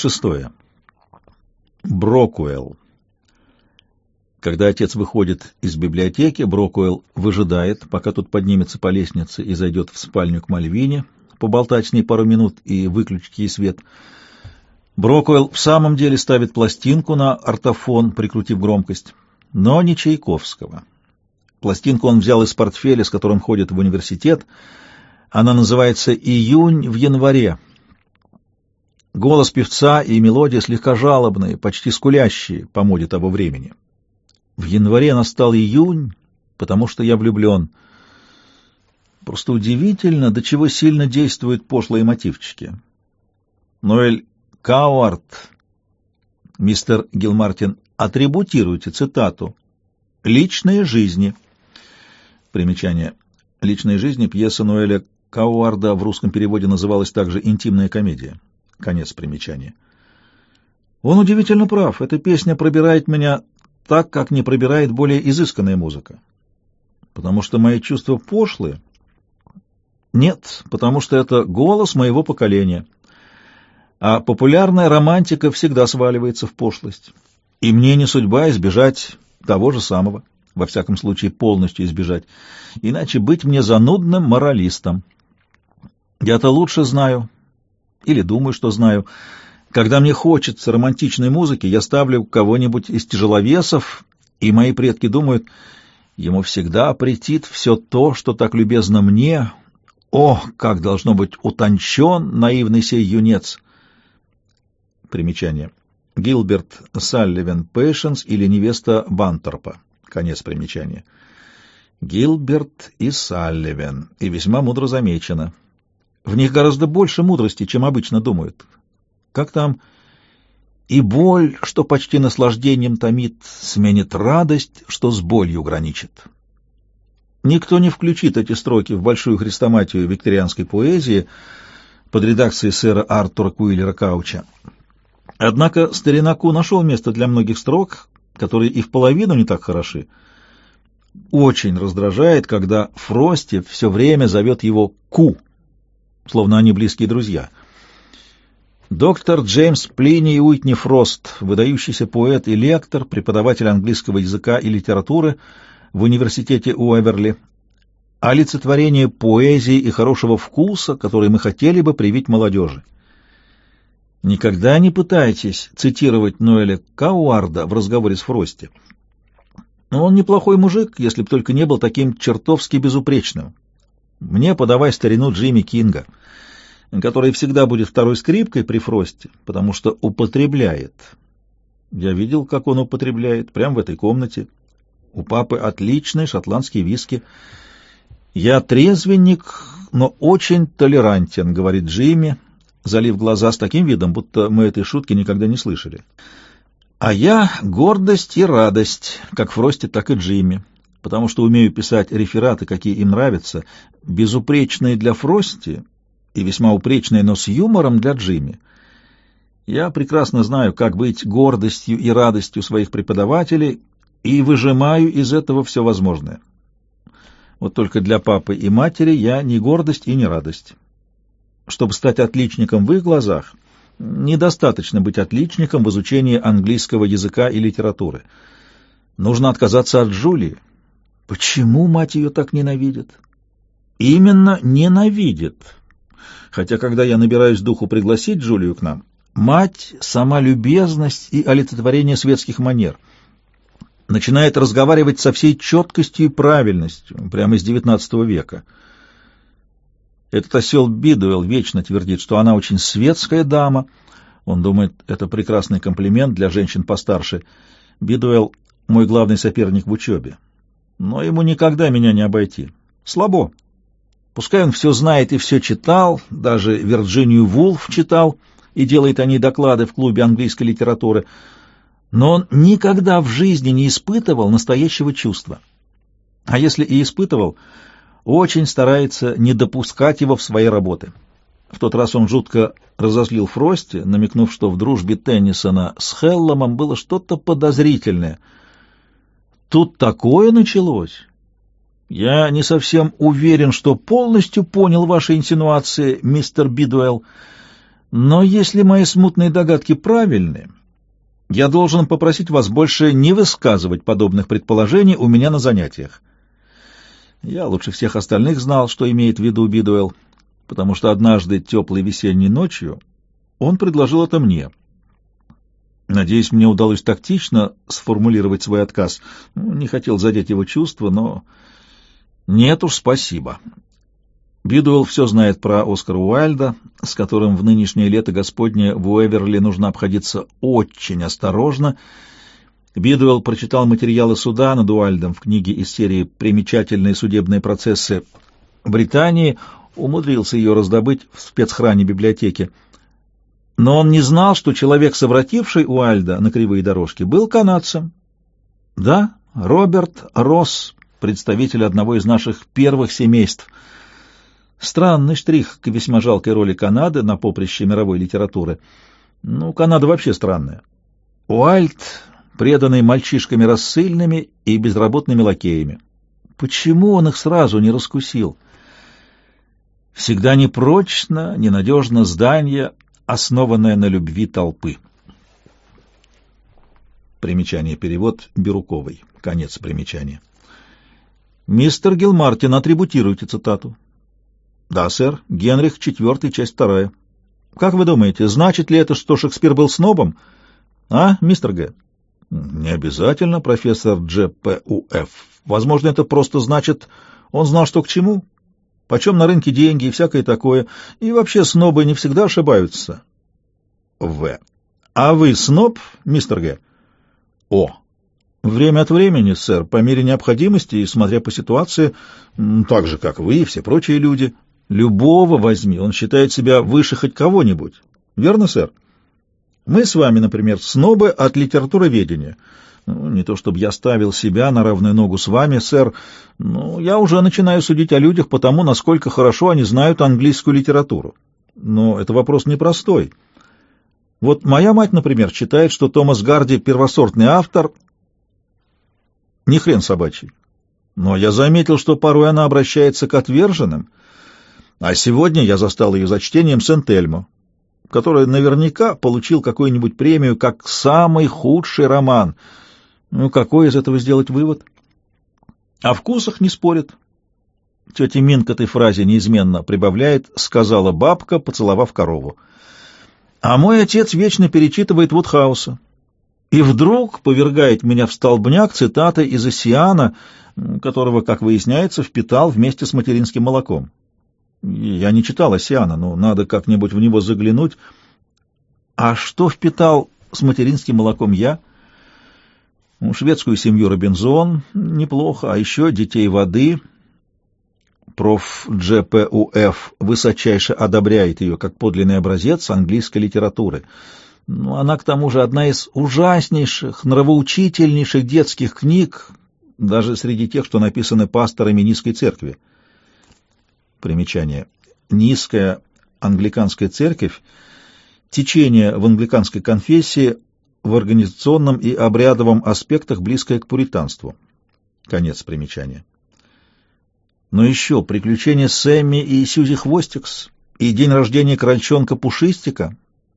Шестое. Брокуэлл. Когда отец выходит из библиотеки, Брокуэлл выжидает, пока тот поднимется по лестнице и зайдет в спальню к Мальвине, поболтать с ней пару минут и выключить ей свет. Брокуэлл в самом деле ставит пластинку на ортофон, прикрутив громкость, но не Чайковского. Пластинку он взял из портфеля, с которым ходит в университет. Она называется «Июнь в январе». Голос певца и мелодия слегка жалобные, почти скулящие по моде того времени. В январе настал июнь, потому что я влюблен. Просто удивительно, до чего сильно действуют пошлые мотивчики. Ноэль Кауарт, мистер Гилмартин, атрибутируйте цитату «Личные жизни». Примечание. «Личные жизни» пьеса Ноэля Кауарда в русском переводе называлась также «Интимная комедия». Конец примечания. Он удивительно прав. Эта песня пробирает меня так, как не пробирает более изысканная музыка. Потому что мои чувства пошлые? Нет, потому что это голос моего поколения. А популярная романтика всегда сваливается в пошлость. И мне не судьба избежать того же самого, во всяком случае полностью избежать, иначе быть мне занудным моралистом. Я-то лучше знаю, или думаю, что знаю, когда мне хочется романтичной музыки, я ставлю кого-нибудь из тяжеловесов, и мои предки думают, ему всегда претит все то, что так любезно мне. О, как должно быть утончен наивный сей юнец! Примечание. Гилберт Салливен Пейшенс или невеста Банторпа. Конец примечания. Гилберт и Салливен. И весьма мудро замечено. В них гораздо больше мудрости, чем обычно думают. Как там? И боль, что почти наслаждением томит, сменит радость, что с болью граничит. Никто не включит эти строки в большую хрестоматию викторианской поэзии под редакцией сэра Артура Куиллера Кауча. Однако старина Ку нашел место для многих строк, которые и в половину не так хороши. Очень раздражает, когда Фрости все время зовет его Ку, словно они близкие друзья — Доктор Джеймс Плиний Уитни Фрост, выдающийся поэт и лектор, преподаватель английского языка и литературы в университете Уэверли, олицетворение поэзии и хорошего вкуса, который мы хотели бы привить молодежи. Никогда не пытайтесь цитировать Ноэля Кауарда в разговоре с Фрости. Он неплохой мужик, если б только не был таким чертовски безупречным. Мне подавай старину Джимми Кинга — который всегда будет второй скрипкой при Фросте, потому что употребляет. Я видел, как он употребляет, прямо в этой комнате. У папы отличный шотландский виски. Я трезвенник, но очень толерантен, говорит Джимми, залив глаза с таким видом, будто мы этой шутки никогда не слышали. А я гордость и радость, как Фросте, так и Джимми, потому что умею писать рефераты, какие им нравятся, безупречные для Фрости и весьма упречная, но с юмором для Джимми. Я прекрасно знаю, как быть гордостью и радостью своих преподавателей, и выжимаю из этого все возможное. Вот только для папы и матери я не гордость и не радость. Чтобы стать отличником в их глазах, недостаточно быть отличником в изучении английского языка и литературы. Нужно отказаться от Джулии. Почему мать ее так ненавидит? Именно ненавидит хотя когда я набираюсь духу пригласить Джулию к нам, мать — сама любезность и олицетворение светских манер. Начинает разговаривать со всей четкостью и правильностью, прямо из XIX века. Этот осел Бидуэлл вечно твердит, что она очень светская дама. Он думает, это прекрасный комплимент для женщин постарше. Бидуэлл — мой главный соперник в учебе. Но ему никогда меня не обойти. Слабо. Пускай он все знает и все читал, даже Вирджинию Вулф читал и делает о ней доклады в клубе английской литературы, но он никогда в жизни не испытывал настоящего чувства. А если и испытывал, очень старается не допускать его в свои работы. В тот раз он жутко разозлил Фрости, намекнув, что в дружбе Теннисона с Хелломом было что-то подозрительное. Тут такое началось, я не совсем уверен, что полностью понял ваши инсинуации, мистер Бидуэлл, Но если мои смутные догадки правильны, я должен попросить вас больше не высказывать подобных предположений у меня на занятиях. Я лучше всех остальных знал, что имеет в виду Бидуэлл, потому что однажды теплой весенней ночью он предложил это мне. Надеюсь, мне удалось тактично сформулировать свой отказ. Ну, не хотел задеть его чувства, но... Нет уж, спасибо. Бидуэлл все знает про Оскара Уайльда, с которым в нынешнее лето Господне в Уэверли нужно обходиться очень осторожно. Бидуэлл прочитал материалы суда над Уайльдом в книге из серии «Примечательные судебные процессы Британии», умудрился ее раздобыть в спецхране библиотеки. Но он не знал, что человек, совративший Уайльда на кривые дорожки, был канадцем. Да, Роберт Росс, представитель одного из наших первых семейств — Странный штрих к весьма жалкой роли Канады на поприще мировой литературы. Ну, Канада вообще странная. Уальт, преданный мальчишками рассыльными и безработными лакеями. Почему он их сразу не раскусил? Всегда непрочно, ненадежно здание, основанное на любви толпы. Примечание перевод Бирюковой. Конец примечания. Мистер Гилмартин, атрибутируйте цитату. Да, сэр. Генрих IV, часть вторая. Как вы думаете, значит ли это, что Шекспир был снобом? А, мистер Г? Не обязательно, профессор Дж.П.У.Ф. Возможно, это просто значит, он знал, что к чему. Почем на рынке деньги и всякое такое. И вообще снобы не всегда ошибаются. В. А вы сноб, мистер Г? О. Время от времени, сэр, по мере необходимости и смотря по ситуации, так же, как вы и все прочие люди. Любого возьми, он считает себя выше хоть кого-нибудь. Верно, сэр? Мы с вами, например, снобы от литературоведения. Ну, не то чтобы я ставил себя на равную ногу с вами, сэр, но я уже начинаю судить о людях по тому, насколько хорошо они знают английскую литературу. Но это вопрос непростой. Вот моя мать, например, считает, что Томас Гарди — первосортный автор. Не хрен собачий. Но я заметил, что порой она обращается к отверженным — а сегодня я застал ее за чтением Сент-Эльмо, который наверняка получил какую-нибудь премию как самый худший роман. Ну, какой из этого сделать вывод? О вкусах не спорят. Тетя Мин к этой фразе неизменно прибавляет «сказала бабка, поцеловав корову». А мой отец вечно перечитывает Вудхауса. И вдруг повергает меня в столбняк цитата из Осиана, которого, как выясняется, впитал вместе с материнским молоком. Я не читал Осиана, но надо как-нибудь в него заглянуть. А что впитал с материнским молоком я? Ну, шведскую семью Робинзон неплохо, а еще детей воды. Проф. Дж.П.У.Ф. высочайше одобряет ее как подлинный образец английской литературы. Но она, к тому же, одна из ужаснейших, нравоучительнейших детских книг, даже среди тех, что написаны пасторами низкой церкви. Примечание. Низкая англиканская церковь — течение в англиканской конфессии в организационном и обрядовом аспектах, близкое к пуританству. Конец примечания. Но еще приключения Сэмми и Сьюзи Хвостикс и день рождения крольчонка Пушистика,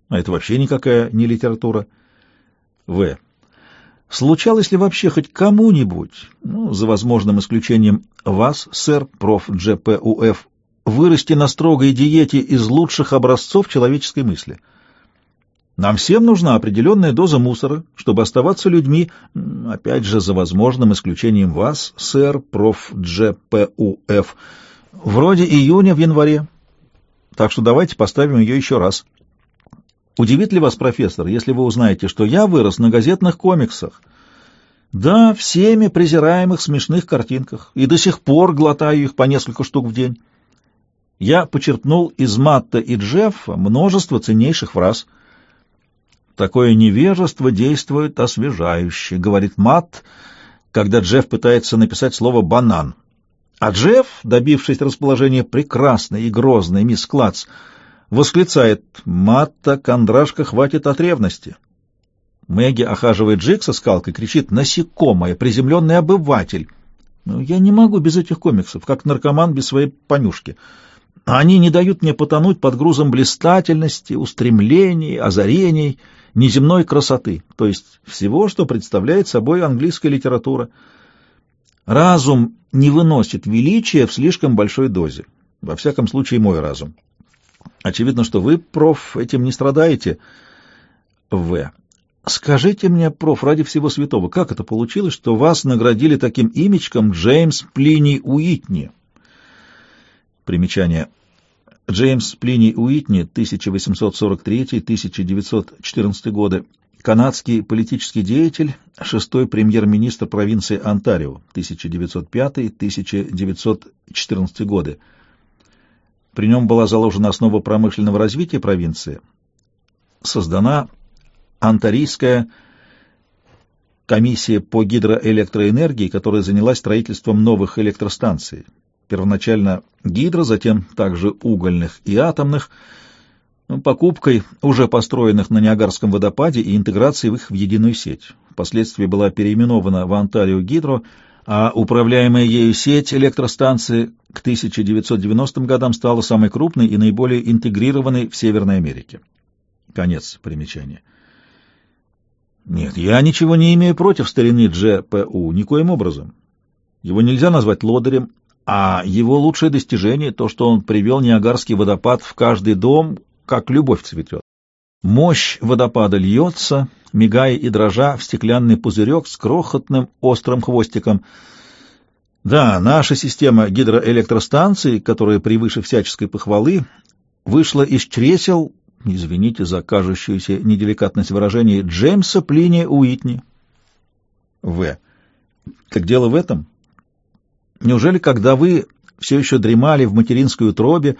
а это вообще никакая не литература. В. Случалось ли вообще хоть кому-нибудь, ну, за возможным исключением вас, сэр, проф. Дж.П.У.Ф., вырасти на строгой диете из лучших образцов человеческой мысли. Нам всем нужна определенная доза мусора, чтобы оставаться людьми, опять же, за возможным исключением вас, сэр, проф. Дж.П.У.Ф., вроде июня в январе. Так что давайте поставим ее еще раз. Удивит ли вас, профессор, если вы узнаете, что я вырос на газетных комиксах? Да, всеми презираемых смешных картинках, и до сих пор глотаю их по несколько штук в день я почерпнул из Матта и Джеффа множество ценнейших фраз. «Такое невежество действует освежающе», — говорит Матт, когда Джефф пытается написать слово «банан». А Джефф, добившись расположения прекрасной и грозной мисс Клац, восклицает «Матта, кондрашка, хватит от ревности». Мэгги охаживает Джик со скалкой, кричит «Насекомое, приземленный обыватель». Ну, я не могу без этих комиксов, как наркоман без своей понюшки. Они не дают мне потонуть под грузом блистательности, устремлений, озарений, неземной красоты, то есть всего, что представляет собой английская литература. Разум не выносит величия в слишком большой дозе. Во всяком случае, мой разум. Очевидно, что вы, проф, этим не страдаете. В. Скажите мне, проф, ради всего святого, как это получилось, что вас наградили таким имечком Джеймс Плиний Уитни? Примечание. Джеймс Плиний Уитни, 1843-1914 годы, канадский политический деятель, шестой премьер-министр провинции Онтарио, 1905-1914 годы. При нем была заложена основа промышленного развития провинции. Создана Антарийская комиссия по гидроэлектроэнергии, которая занялась строительством новых электростанций. Первоначально гидро, затем также угольных и атомных, покупкой уже построенных на Ниагарском водопаде и интеграцией их в единую сеть. Впоследствии была переименована в Онтарио Гидро, а управляемая ею сеть электростанции к 1990 годам стала самой крупной и наиболее интегрированной в Северной Америке. Конец примечания. Нет, я ничего не имею против старины ДЖПУ, никоим образом. Его нельзя назвать лодырем, а его лучшее достижение — то, что он привел Ниагарский водопад в каждый дом, как любовь цветет. Мощь водопада льется, мигая и дрожа в стеклянный пузырек с крохотным острым хвостиком. Да, наша система гидроэлектростанций, которая превыше всяческой похвалы, вышла из чресел, извините за кажущуюся неделикатность выражений, Джеймса Плиния Уитни. В. Так дело в этом? Неужели, когда вы все еще дремали в материнской утробе,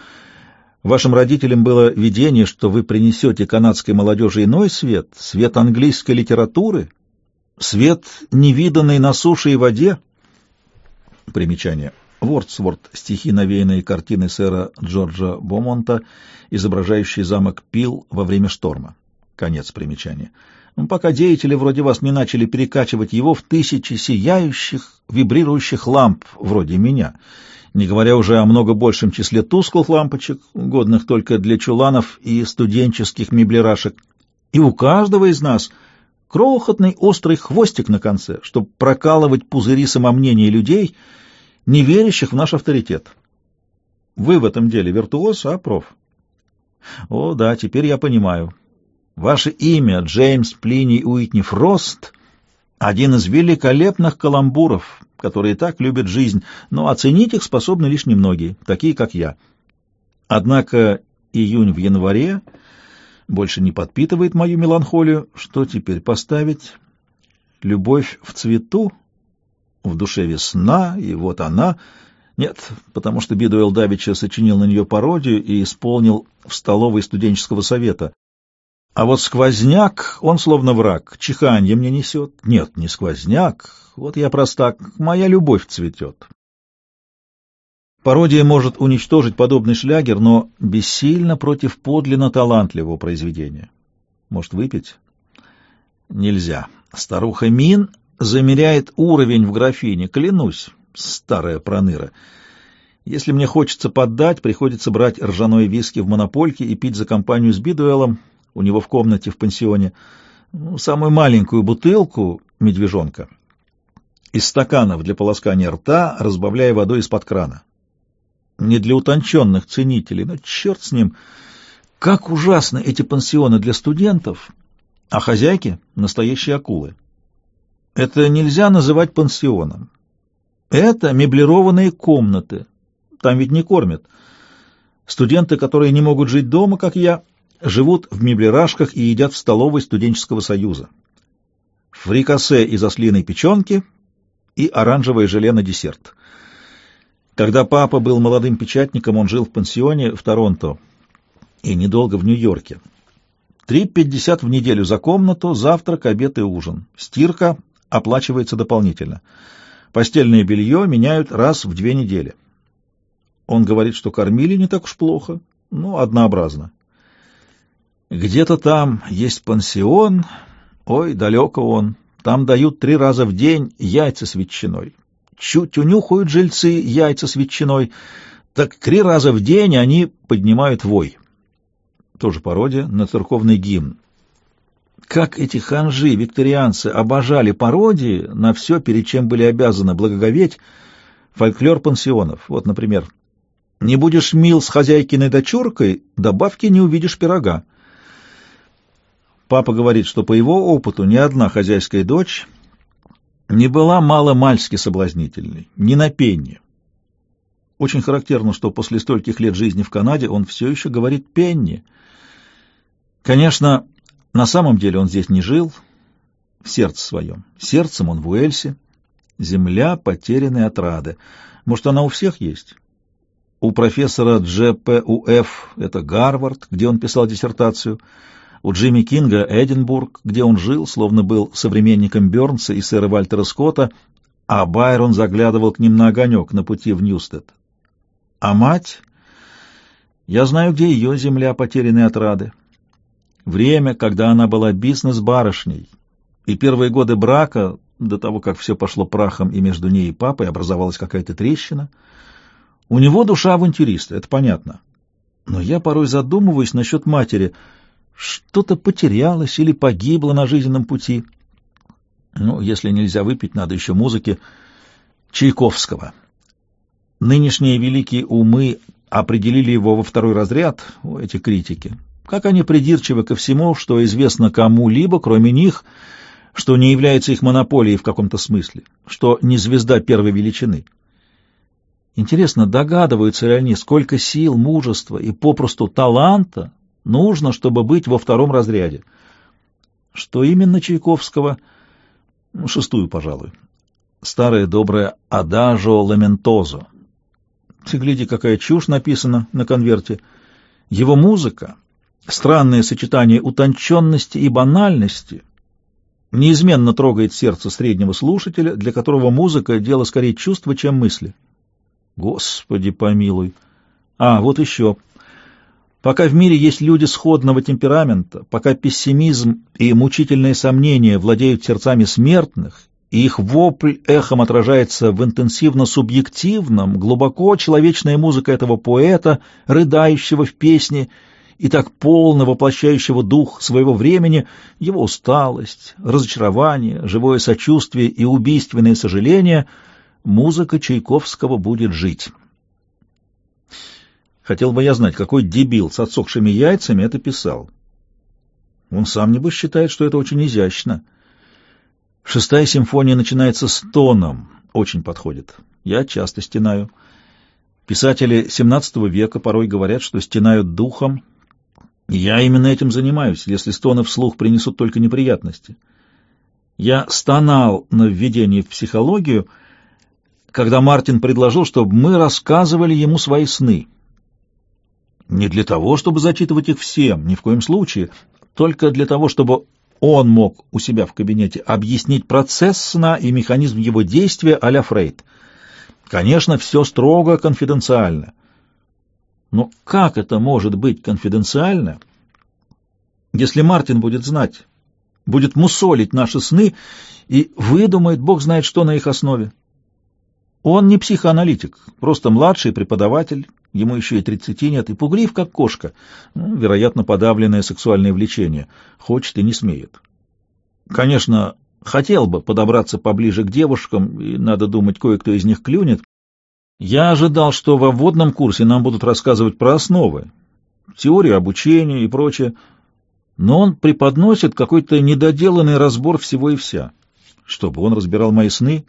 Вашим родителям было видение, что вы принесете канадской молодежи иной свет, свет английской литературы, свет, невиданный на суше и воде. Примечание. Вордсворт. Стихи, навеянные картины сэра Джорджа Бомонта, изображающие замок Пил во время шторма. Конец примечания. Ну, пока деятели вроде вас не начали перекачивать его в тысячи сияющих, вибрирующих ламп, вроде меня — не говоря уже о много большем числе тусклых лампочек, годных только для чуланов и студенческих меблерашек. И у каждого из нас крохотный острый хвостик на конце, чтобы прокалывать пузыри самомнения людей, не верящих в наш авторитет. Вы в этом деле виртуоз, а, проф? О, да, теперь я понимаю. Ваше имя Джеймс Плиний Уитни Фрост — один из великолепных каламбуров, которые так любят жизнь, но оценить их способны лишь немногие, такие как я. Однако июнь в январе больше не подпитывает мою меланхолию. Что теперь поставить? Любовь в цвету? В душе весна, и вот она. Нет, потому что Бидуэлл Давича сочинил на нее пародию и исполнил в столовой студенческого совета. А вот сквозняк, он словно враг, чиханье мне несет. Нет, не сквозняк, вот я простак, моя любовь цветет. Пародия может уничтожить подобный шлягер, но бессильно против подлинно талантливого произведения. Может, выпить? Нельзя. Старуха Мин замеряет уровень в графине, клянусь, старая проныра. Если мне хочется поддать, приходится брать ржаной виски в монопольке и пить за компанию с Бидуэлом у него в комнате в пансионе, ну, самую маленькую бутылку медвежонка из стаканов для полоскания рта, разбавляя водой из-под крана. Не для утонченных ценителей, но черт с ним. Как ужасны эти пансионы для студентов, а хозяйки — настоящие акулы. Это нельзя называть пансионом. Это меблированные комнаты. Там ведь не кормят. Студенты, которые не могут жить дома, как я, живут в меблирашках и едят в столовой студенческого союза. Фрикасе из ослиной печенки и оранжевое желе на десерт. Когда папа был молодым печатником, он жил в пансионе в Торонто и недолго в Нью-Йорке. Три пятьдесят в неделю за комнату, завтрак, обед и ужин. Стирка оплачивается дополнительно. Постельное белье меняют раз в две недели. Он говорит, что кормили не так уж плохо, но однообразно. Где-то там есть пансион, ой, далеко он, там дают три раза в день яйца с ветчиной. Чуть унюхают жильцы яйца с ветчиной, так три раза в день они поднимают вой. Тоже пародия на церковный гимн. Как эти ханжи, викторианцы, обожали пародии на все, перед чем были обязаны благоговеть, фольклор пансионов. Вот, например, «Не будешь мил с хозяйкиной дочуркой, добавки не увидишь пирога». Папа говорит, что по его опыту ни одна хозяйская дочь не была мало-мальски соблазнительной, ни на пенни. Очень характерно, что после стольких лет жизни в Канаде он все еще говорит «пенни». Конечно, на самом деле он здесь не жил, в сердце своем. Сердцем он в Уэльсе. Земля потерянной отрады. Может, она у всех есть? У профессора ДжПУФ это Гарвард, где он писал диссертацию. У Джимми Кинга Эдинбург, где он жил, словно был современником Бёрнса и сэра Вальтера Скотта, а Байрон заглядывал к ним на огонек на пути в Ньюстед. А мать? Я знаю, где ее земля потерянной отрады. Время, когда она была бизнес-барышней, и первые годы брака, до того, как все пошло прахом и между ней и папой образовалась какая-то трещина, у него душа авантюриста, это понятно. Но я порой задумываюсь насчет матери. Что-то потерялось или погибло на жизненном пути. Ну, если нельзя выпить, надо еще музыки Чайковского. Нынешние великие умы определили его во второй разряд, эти критики. Как они придирчивы ко всему, что известно кому-либо, кроме них, что не является их монополией в каком-то смысле, что не звезда первой величины. Интересно, догадываются ли они, сколько сил, мужества и попросту таланта нужно, чтобы быть во втором разряде? Что именно Чайковского? Шестую, пожалуй. Старое доброе «Адажо ламентозо». Ты гляди, какая чушь написана на конверте. Его музыка Странное сочетание утонченности и банальности неизменно трогает сердце среднего слушателя, для которого музыка — дело скорее чувства, чем мысли. Господи помилуй! А, вот еще. Пока в мире есть люди сходного темперамента, пока пессимизм и мучительные сомнения владеют сердцами смертных, и их вопль эхом отражается в интенсивно-субъективном, глубоко человечная музыка этого поэта, рыдающего в песне — и так полно воплощающего дух своего времени, его усталость, разочарование, живое сочувствие и убийственное сожаление, музыка Чайковского будет жить. Хотел бы я знать, какой дебил с отсохшими яйцами это писал. Он сам, небось, считает, что это очень изящно. Шестая симфония начинается с тоном, очень подходит. Я часто стенаю. Писатели XVII века порой говорят, что стенают духом, я именно этим занимаюсь, если стоны вслух принесут только неприятности. Я стонал на введении в психологию, когда Мартин предложил, чтобы мы рассказывали ему свои сны. Не для того, чтобы зачитывать их всем, ни в коем случае, только для того, чтобы он мог у себя в кабинете объяснить процесс сна и механизм его действия а-ля Фрейд. Конечно, все строго конфиденциально. Но как это может быть конфиденциально, если Мартин будет знать, будет мусолить наши сны и выдумает, бог знает что на их основе? Он не психоаналитик, просто младший преподаватель, ему еще и тридцати нет, и пуглив, как кошка, ну, вероятно, подавленное сексуальное влечение, хочет и не смеет. Конечно, хотел бы подобраться поближе к девушкам, и, надо думать, кое-кто из них клюнет, я ожидал, что во вводном курсе нам будут рассказывать про основы, теорию обучения и прочее, но он преподносит какой-то недоделанный разбор всего и вся. Чтобы он разбирал мои сны?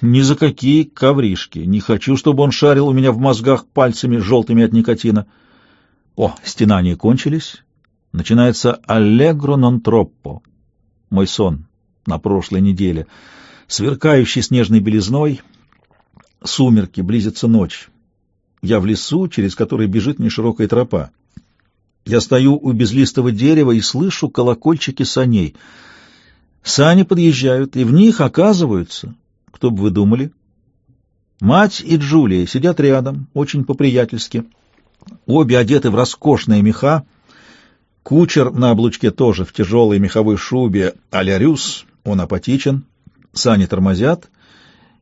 Ни за какие ковришки. Не хочу, чтобы он шарил у меня в мозгах пальцами, желтыми от никотина. О, стенания кончились. Начинается «Аллегро нон троппо» — мой сон на прошлой неделе, сверкающий снежной белизной — Сумерки, близится ночь. Я в лесу, через который бежит неширокая тропа. Я стою у безлистого дерева и слышу колокольчики саней. Сани подъезжают, и в них оказываются, кто бы вы думали, мать и Джулия сидят рядом, очень по-приятельски. Обе одеты в роскошные меха. Кучер на облучке тоже в тяжелой меховой шубе а-ля Рюс, он апатичен. Сани тормозят,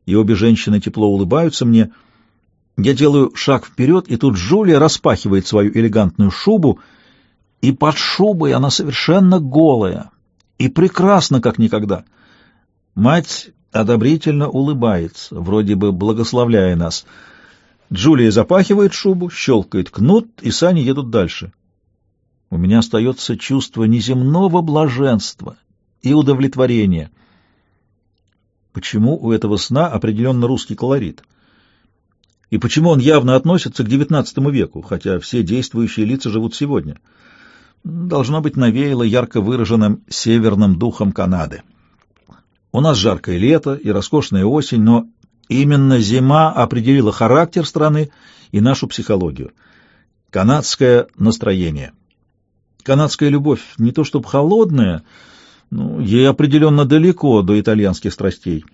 и обе женщины тепло улыбаются мне. Я делаю шаг вперед, и тут Джулия распахивает свою элегантную шубу, и под шубой она совершенно голая и прекрасна, как никогда. Мать одобрительно улыбается, вроде бы благословляя нас. Джулия запахивает шубу, щелкает кнут, и сани едут дальше. У меня остается чувство неземного блаженства и удовлетворения. Почему у этого сна определенно русский колорит? И почему он явно относится к XIX веку, хотя все действующие лица живут сегодня? Должно быть, навеяло ярко выраженным северным духом Канады. У нас жаркое лето и роскошная осень, но именно зима определила характер страны и нашу психологию. Канадское настроение. Канадская любовь не то чтобы холодная, но ей определенно далеко до итальянских страстей.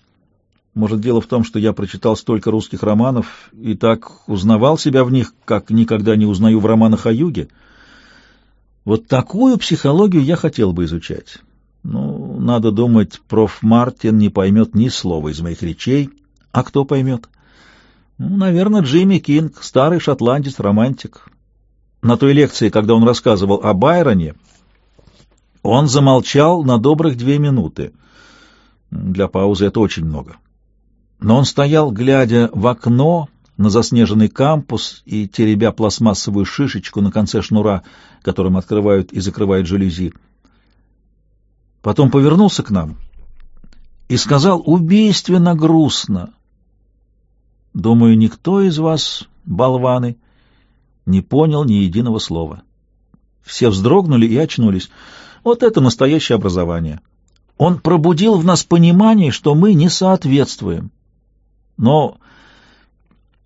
Может, дело в том, что я прочитал столько русских романов и так узнавал себя в них, как никогда не узнаю в романах о юге. Вот такую психологию я хотел бы изучать. Ну, надо думать, проф. Мартин не поймет ни слова из моих речей. А кто поймет? Ну, наверное, Джимми Кинг, старый шотландец-романтик. На той лекции, когда он рассказывал о Байроне, он замолчал на добрых две минуты. Для паузы это очень много. Но он стоял, глядя в окно на заснеженный кампус и теребя пластмассовую шишечку на конце шнура, которым открывают и закрывают жалюзи. Потом повернулся к нам и сказал убийственно грустно. Думаю, никто из вас, болваны, не понял ни единого слова. Все вздрогнули и очнулись. Вот это настоящее образование. Он пробудил в нас понимание, что мы не соответствуем. Но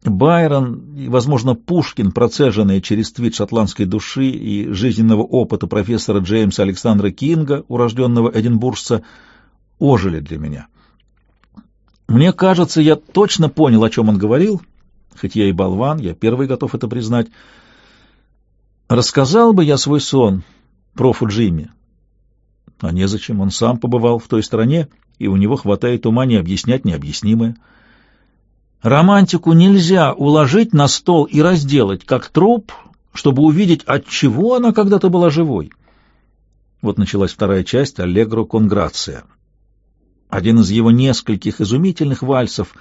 Байрон и, возможно, Пушкин, процеженные через твит шотландской души и жизненного опыта профессора Джеймса Александра Кинга, урожденного эдинбуржца, ожили для меня. Мне кажется, я точно понял, о чем он говорил, хоть я и болван, я первый готов это признать. Рассказал бы я свой сон профу Джимми. А незачем, он сам побывал в той стране, и у него хватает ума не объяснять необъяснимое. Романтику нельзя уложить на стол и разделать, как труп, чтобы увидеть, от чего она когда-то была живой. Вот началась вторая часть «Аллегро Конграция». Один из его нескольких изумительных вальсов,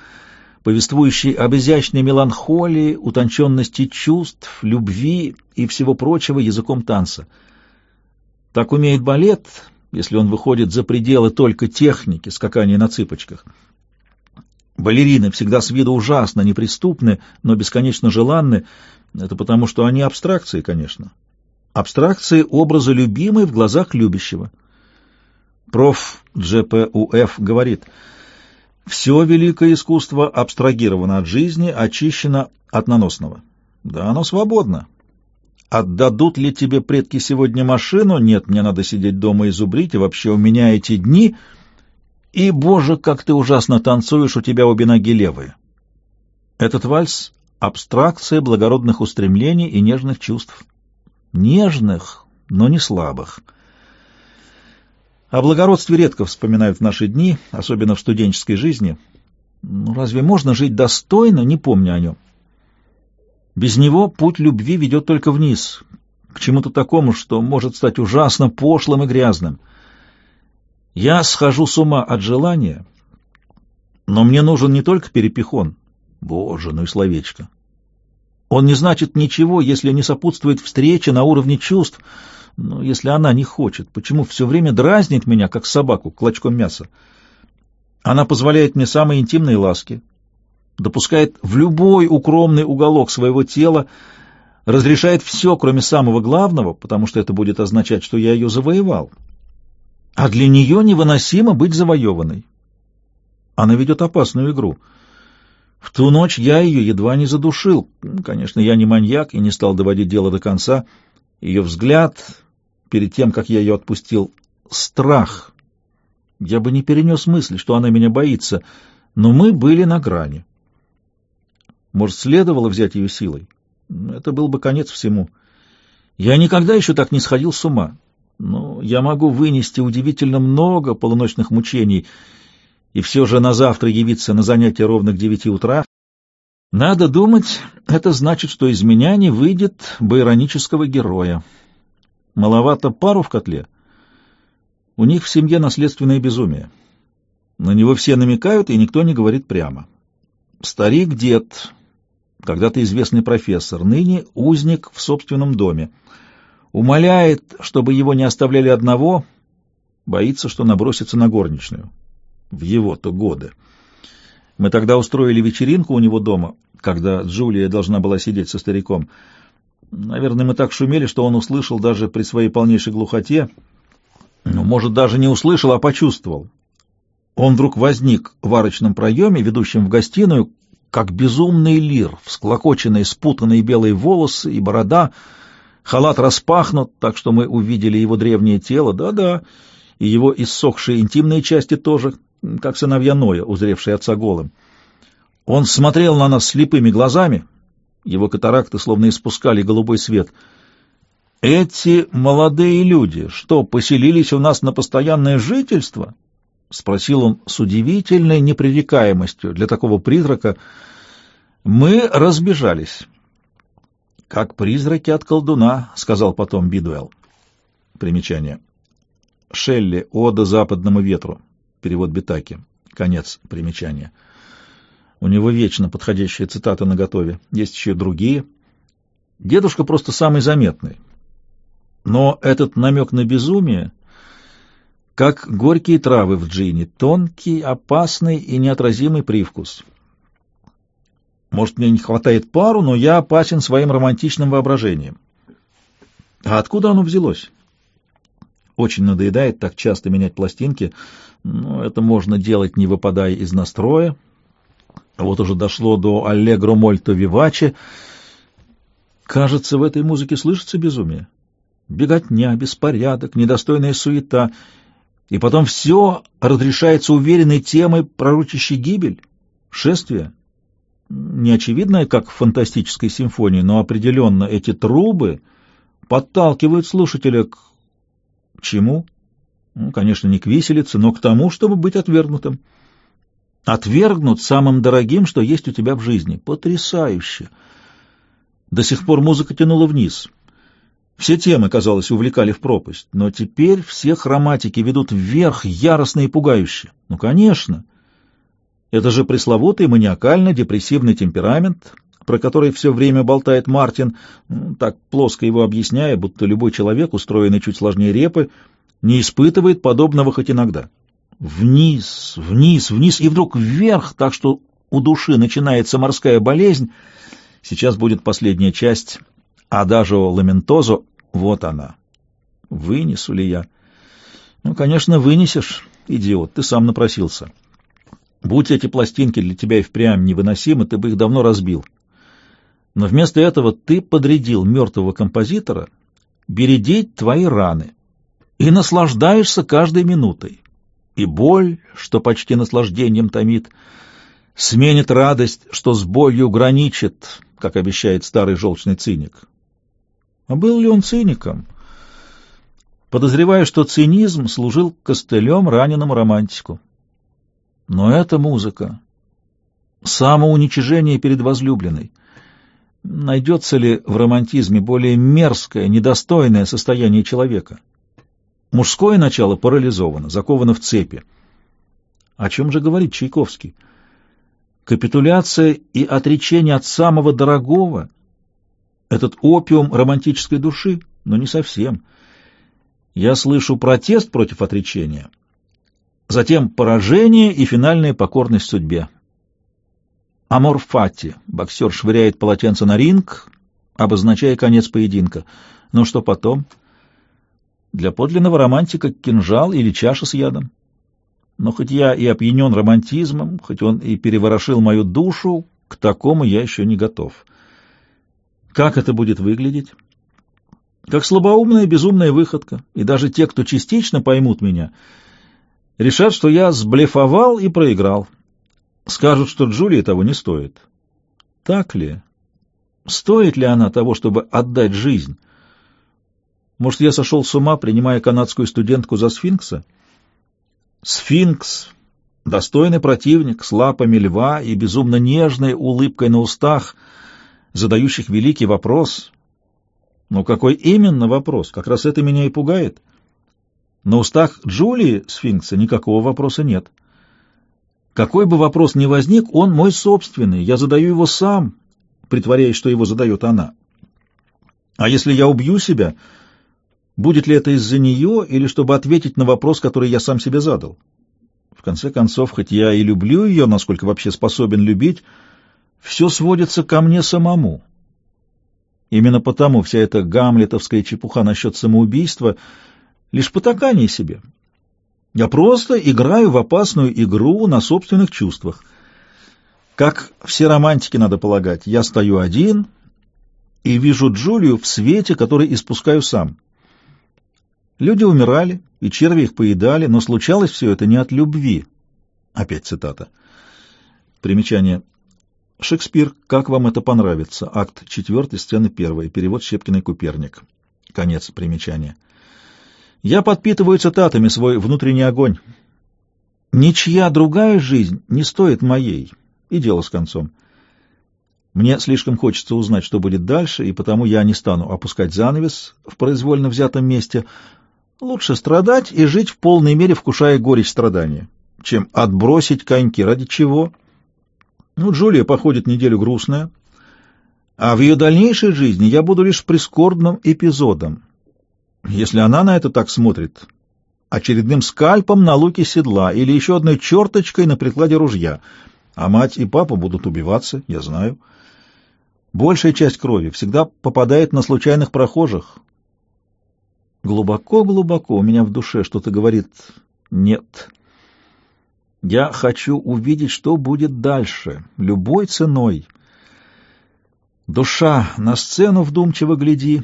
повествующий об изящной меланхолии, утонченности чувств, любви и всего прочего языком танца. Так умеет балет, если он выходит за пределы только техники, скакания на цыпочках — Балерины всегда с виду ужасно неприступны, но бесконечно желанны. Это потому, что они абстракции, конечно. Абстракции образа любимой в глазах любящего. Проф. ДжПУФ говорит, «Все великое искусство абстрагировано от жизни, очищено от наносного». Да, оно свободно. Отдадут ли тебе предки сегодня машину? Нет, мне надо сидеть дома и зубрить, и вообще у меня эти дни и, боже, как ты ужасно танцуешь, у тебя обе ноги левые. Этот вальс — абстракция благородных устремлений и нежных чувств. Нежных, но не слабых. О благородстве редко вспоминают в наши дни, особенно в студенческой жизни. Ну, разве можно жить достойно, не помня о нем? Без него путь любви ведет только вниз, к чему-то такому, что может стать ужасно пошлым и грязным — я схожу с ума от желания, но мне нужен не только перепихон. Боже, ну и словечко. Он не значит ничего, если не сопутствует встрече на уровне чувств, но если она не хочет. Почему все время дразнит меня, как собаку, клочком мяса? Она позволяет мне самые интимные ласки, допускает в любой укромный уголок своего тела, разрешает все, кроме самого главного, потому что это будет означать, что я ее завоевал а для нее невыносимо быть завоеванной. Она ведет опасную игру. В ту ночь я ее едва не задушил. Конечно, я не маньяк и не стал доводить дело до конца. Ее взгляд, перед тем, как я ее отпустил, страх. Я бы не перенес мысль, что она меня боится, но мы были на грани. Может, следовало взять ее силой? Это был бы конец всему. Я никогда еще так не сходил с ума. Ну, я могу вынести удивительно много полуночных мучений и все же на завтра явиться на занятие ровно к девяти утра, Надо думать, это значит, что из меня не выйдет байронического героя. Маловато пару в котле. У них в семье наследственное безумие. На него все намекают, и никто не говорит прямо. Старик-дед, когда-то известный профессор, ныне узник в собственном доме. Умоляет, чтобы его не оставляли одного, боится, что набросится на горничную. В его-то годы. Мы тогда устроили вечеринку у него дома, когда Джулия должна была сидеть со стариком. Наверное, мы так шумели, что он услышал даже при своей полнейшей глухоте, ну, может, даже не услышал, а почувствовал. Он вдруг возник в арочном проеме, ведущем в гостиную, как безумный лир, всклокоченные спутанные белые волосы и борода, халат распахнут, так что мы увидели его древнее тело, да-да, и его иссохшие интимные части тоже, как сыновья Ноя, узревшие отца голым. Он смотрел на нас слепыми глазами, его катаракты словно испускали голубой свет — «Эти молодые люди, что, поселились у нас на постоянное жительство?» — спросил он с удивительной непререкаемостью для такого призрака. «Мы разбежались». «Как призраки от колдуна», — сказал потом Бидуэлл. Примечание. Шелли, «Ода западному ветру». Перевод Бетаки. Конец примечания. У него вечно подходящая цитата наготове. Есть еще другие. Дедушка просто самый заметный. Но этот намек на безумие, как горькие травы в джине, тонкий, опасный и неотразимый привкус. Может, мне не хватает пару, но я опасен своим романтичным воображением. А откуда оно взялось? Очень надоедает так часто менять пластинки, но это можно делать, не выпадая из настроя. Вот уже дошло до «Аллегро мольто виваче». Кажется, в этой музыке слышится безумие. Беготня, беспорядок, недостойная суета. И потом все разрешается уверенной темой, пророчащей гибель, шествие. Не очевидное, как в фантастической симфонии, но определенно эти трубы подталкивают слушателя к чему? Ну, конечно, не к виселице, но к тому, чтобы быть отвергнутым. Отвергнут самым дорогим, что есть у тебя в жизни. Потрясающе! До сих пор музыка тянула вниз — все темы, казалось, увлекали в пропасть, но теперь все хроматики ведут вверх яростно и пугающе. Ну, конечно. Это же пресловутый маниакально-депрессивный темперамент, про который все время болтает Мартин, так плоско его объясняя, будто любой человек, устроенный чуть сложнее репы, не испытывает подобного хоть иногда. Вниз, вниз, вниз и вдруг вверх, так что у души начинается морская болезнь. Сейчас будет последняя часть Адажио ламентозо, вот она. Вынесу ли я? Ну, конечно, вынесешь, идиот, ты сам напросился. Будь эти пластинки для тебя и впрямь невыносимы, ты бы их давно разбил. Но вместо этого ты подрядил мертвого композитора бередить твои раны и наслаждаешься каждой минутой. И боль, что почти наслаждением томит, сменит радость, что с болью граничит, как обещает старый желчный циник. А был ли он циником? Подозреваю, что цинизм служил костылем раненому романтику. Но эта музыка — самоуничижение перед возлюбленной. Найдется ли в романтизме более мерзкое, недостойное состояние человека? Мужское начало парализовано, заковано в цепи. О чем же говорит Чайковский? Капитуляция и отречение от самого дорогого — этот опиум романтической души, но не совсем. Я слышу протест против отречения, затем поражение и финальная покорность судьбе. Амор фати. Боксер швыряет полотенце на ринг, обозначая конец поединка. Но что потом? Для подлинного романтика кинжал или чаша с ядом. Но хоть я и опьянен романтизмом, хоть он и переворошил мою душу, к такому я еще не готов. Как это будет выглядеть? Как слабоумная безумная выходка, и даже те, кто частично поймут меня, решат, что я сблефовал и проиграл. Скажут, что Джулия того не стоит. Так ли? Стоит ли она того, чтобы отдать жизнь? Может, я сошел с ума, принимая канадскую студентку за сфинкса? Сфинкс Достойный противник с лапами льва и безумно нежной улыбкой на устах, задающих великий вопрос. Но какой именно вопрос? Как раз это меня и пугает. На устах Джулии, сфинкса, никакого вопроса нет. Какой бы вопрос ни возник, он мой собственный, я задаю его сам, притворяясь, что его задает она. А если я убью себя, будет ли это из-за нее или чтобы ответить на вопрос, который я сам себе задал? В конце концов, хоть я и люблю ее, насколько вообще способен любить, все сводится ко мне самому. Именно потому вся эта гамлетовская чепуха насчет самоубийства — лишь потакание себе. Я просто играю в опасную игру на собственных чувствах. Как все романтики, надо полагать, я стою один и вижу Джулию в свете, который испускаю сам. Люди умирали, и черви их поедали, но случалось все это не от любви. Опять цитата. Примечание. Шекспир, как вам это понравится? Акт 4, сцена 1, перевод Щепкиной Куперник. Конец примечания. Я подпитываю цитатами свой внутренний огонь. Ничья другая жизнь не стоит моей. И дело с концом. Мне слишком хочется узнать, что будет дальше, и потому я не стану опускать занавес в произвольно взятом месте. Лучше страдать и жить в полной мере, вкушая горечь страдания, чем отбросить коньки. Ради чего? Ну, Джулия походит неделю грустная, а в ее дальнейшей жизни я буду лишь прискорбным эпизодом, если она на это так смотрит, очередным скальпом на луке седла или еще одной черточкой на прикладе ружья, а мать и папа будут убиваться, я знаю. Большая часть крови всегда попадает на случайных прохожих. Глубоко-глубоко у меня в душе что-то говорит «нет». Я хочу увидеть, что будет дальше, любой ценой. Душа на сцену вдумчиво гляди,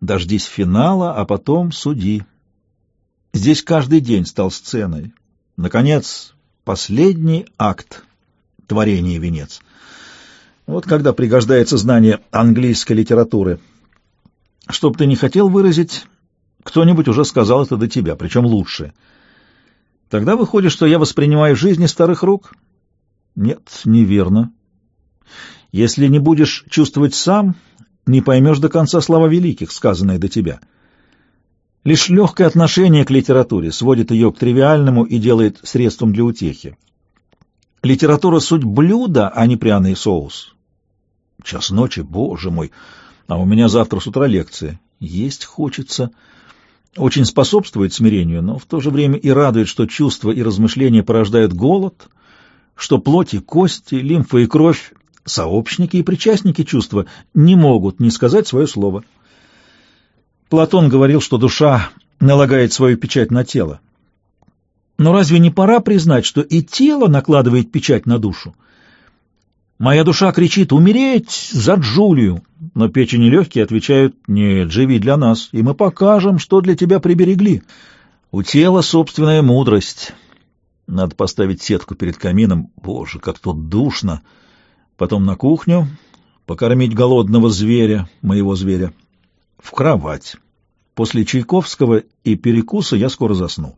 Дождись финала, а потом суди. Здесь каждый день стал сценой. Наконец, последний акт творения венец. Вот когда пригождается знание английской литературы. Чтоб ты не хотел выразить, кто-нибудь уже сказал это до тебя, причем лучше. Тогда выходит, что я воспринимаю жизнь из старых рук? Нет, неверно. Если не будешь чувствовать сам, не поймешь до конца слова великих, сказанные до тебя. Лишь легкое отношение к литературе сводит ее к тривиальному и делает средством для утехи. Литература — суть блюда, а не пряный соус. Час ночи, боже мой, а у меня завтра с утра лекция. Есть хочется. Очень способствует смирению, но в то же время и радует, что чувства и размышления порождают голод, что плоть и кости, лимфа и кровь сообщники и причастники чувства не могут не сказать свое слово. Платон говорил, что душа налагает свою печать на тело. Но разве не пора признать, что и тело накладывает печать на душу? Моя душа кричит «Умереть за Джулию!» Но печень и легкие отвечают «Нет, живи для нас, и мы покажем, что для тебя приберегли». У тела собственная мудрость. Надо поставить сетку перед камином. Боже, как тут душно! Потом на кухню, покормить голодного зверя, моего зверя, в кровать. После Чайковского и перекуса я скоро засну.